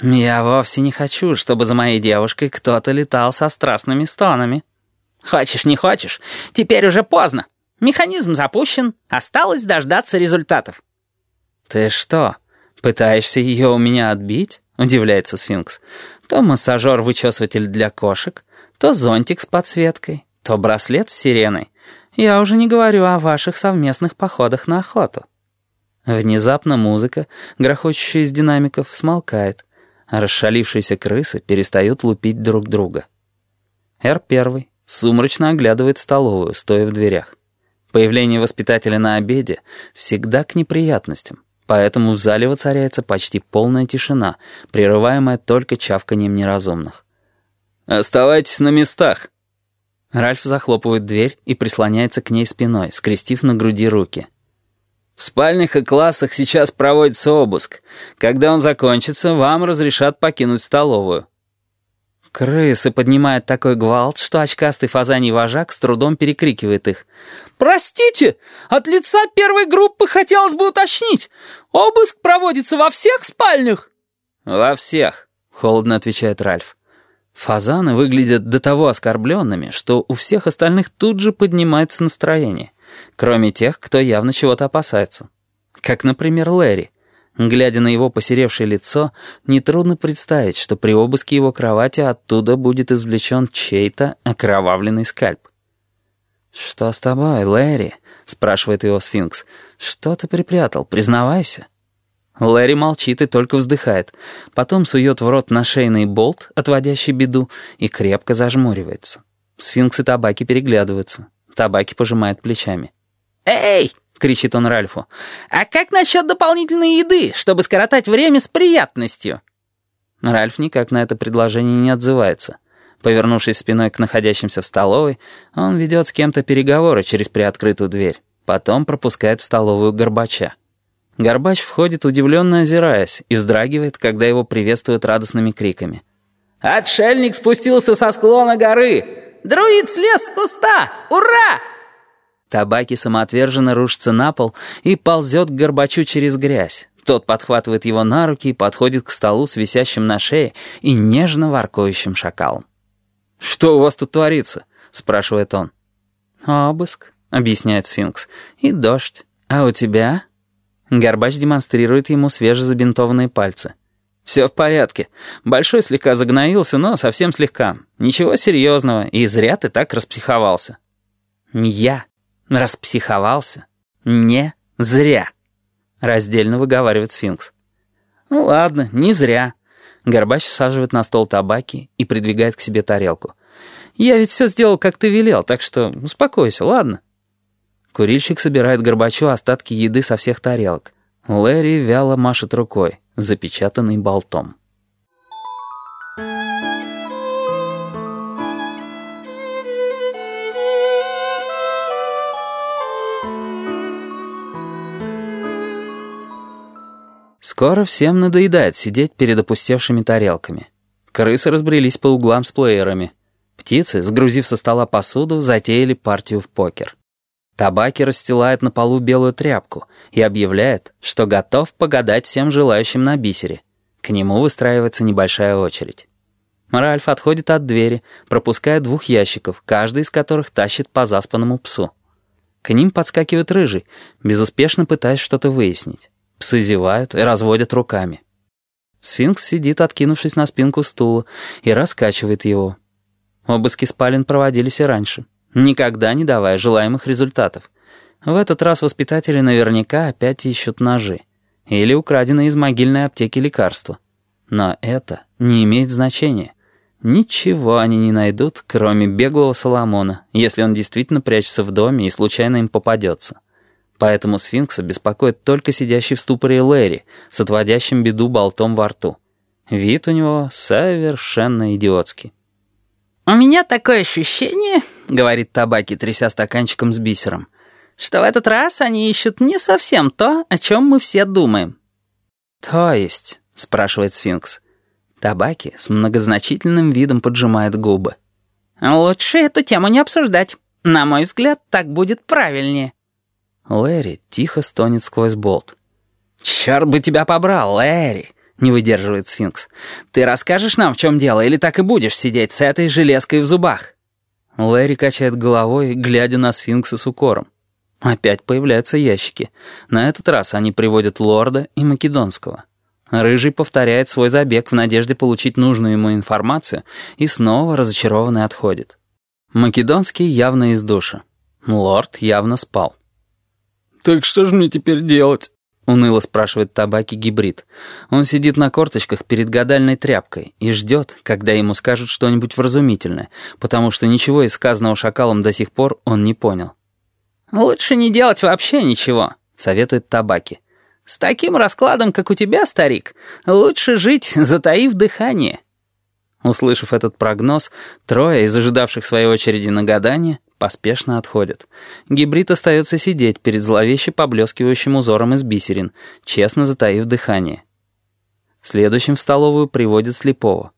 «Я вовсе не хочу, чтобы за моей девушкой кто-то летал со страстными стонами». «Хочешь, не хочешь, теперь уже поздно. Механизм запущен, осталось дождаться результатов». «Ты что, пытаешься ее у меня отбить?» — удивляется сфинкс. «То массажер-вычесыватель для кошек, то зонтик с подсветкой, то браслет с сиреной. Я уже не говорю о ваших совместных походах на охоту». Внезапно музыка, грохочущая из динамиков, смолкает расшалившиеся крысы перестают лупить друг друга. Р-1 сумрачно оглядывает столовую, стоя в дверях. Появление воспитателя на обеде всегда к неприятностям, поэтому в зале воцаряется почти полная тишина, прерываемая только чавканием неразумных. «Оставайтесь на местах!» Ральф захлопывает дверь и прислоняется к ней спиной, скрестив на груди руки. В спальнях и классах сейчас проводится обыск. Когда он закончится, вам разрешат покинуть столовую». Крысы поднимают такой гвалт, что очкастый фазаний вожак с трудом перекрикивает их. «Простите, от лица первой группы хотелось бы уточнить. Обыск проводится во всех спальнях?» «Во всех», — холодно отвечает Ральф. Фазаны выглядят до того оскорбленными, что у всех остальных тут же поднимается настроение кроме тех, кто явно чего-то опасается. Как, например, Лэри. Глядя на его посеревшее лицо, нетрудно представить, что при обыске его кровати оттуда будет извлечен чей-то окровавленный скальп. «Что с тобой, Лэри?» — спрашивает его сфинкс. «Что ты припрятал? Признавайся». Лэри молчит и только вздыхает. Потом сует в рот нашейный болт, отводящий беду, и крепко зажмуривается. Сфинкс и табаки переглядываются. Табаки пожимает плечами. «Эй!» — кричит он Ральфу. «А как насчет дополнительной еды, чтобы скоротать время с приятностью?» Ральф никак на это предложение не отзывается. Повернувшись спиной к находящимся в столовой, он ведет с кем-то переговоры через приоткрытую дверь. Потом пропускает в столовую Горбача. Горбач входит, удивленно озираясь, и вздрагивает, когда его приветствуют радостными криками. «Отшельник спустился со склона горы! Друид слез с куста! Ура!» Табаки самоотверженно рушится на пол и ползет к Горбачу через грязь. Тот подхватывает его на руки и подходит к столу с висящим на шее и нежно воркующим шакалом. «Что у вас тут творится?» — спрашивает он. «Обыск», — объясняет сфинкс, — «и дождь. А у тебя?» Горбач демонстрирует ему свежезабинтованные пальцы. «Все в порядке. Большой слегка загноился, но совсем слегка. Ничего серьезного, и зря ты так распсиховался». «Я распсиховался? Не зря», — раздельно выговаривает сфинкс. «Ну ладно, не зря». Горбач саживает на стол табаки и придвигает к себе тарелку. «Я ведь все сделал, как ты велел, так что успокойся, ладно?» Курильщик собирает Горбачу остатки еды со всех тарелок. Лэри вяло машет рукой запечатанный болтом. Скоро всем надоедает сидеть перед опустевшими тарелками. Крысы разбрелись по углам с плеерами. Птицы, сгрузив со стола посуду, затеяли партию в покер. Табаки расстилает на полу белую тряпку и объявляет, что готов погадать всем желающим на бисере. К нему выстраивается небольшая очередь. Ральф отходит от двери, пропуская двух ящиков, каждый из которых тащит по заспанному псу. К ним подскакивает рыжий, безуспешно пытаясь что-то выяснить. Псы зевают и разводят руками. Сфинкс сидит, откинувшись на спинку стула, и раскачивает его. Обыски спален проводились и раньше никогда не давая желаемых результатов. В этот раз воспитатели наверняка опять ищут ножи. Или украденные из могильной аптеки лекарства. Но это не имеет значения. Ничего они не найдут, кроме беглого Соломона, если он действительно прячется в доме и случайно им попадется. Поэтому сфинкса беспокоит только сидящий в ступоре Лэри с отводящим беду болтом во рту. Вид у него совершенно идиотский. «У меня такое ощущение», — говорит табаки, тряся стаканчиком с бисером, «что в этот раз они ищут не совсем то, о чем мы все думаем». «То есть?» — спрашивает сфинкс. Табаки с многозначительным видом поджимает губы. «Лучше эту тему не обсуждать. На мой взгляд, так будет правильнее». Лэри тихо стонет сквозь болт. «Черт бы тебя побрал, Лэри! — не выдерживает сфинкс. «Ты расскажешь нам, в чем дело, или так и будешь сидеть с этой железкой в зубах?» Лэри качает головой, глядя на сфинкса с укором. Опять появляются ящики. На этот раз они приводят лорда и македонского. Рыжий повторяет свой забег в надежде получить нужную ему информацию и снова разочарованный отходит. Македонский явно из душа. Лорд явно спал. «Так что же мне теперь делать?» — уныло спрашивает табаки гибрид. Он сидит на корточках перед гадальной тряпкой и ждет, когда ему скажут что-нибудь вразумительное, потому что ничего из сказанного шакалом до сих пор он не понял. «Лучше не делать вообще ничего», — советует табаки. «С таким раскладом, как у тебя, старик, лучше жить, затаив дыхание». Услышав этот прогноз, трое из ожидавших своей очереди на гадание поспешно отходят. Гибрид остается сидеть перед зловеще поблескивающим узором из бисерин, честно затаив дыхание. Следующим в столовую приводят слепого.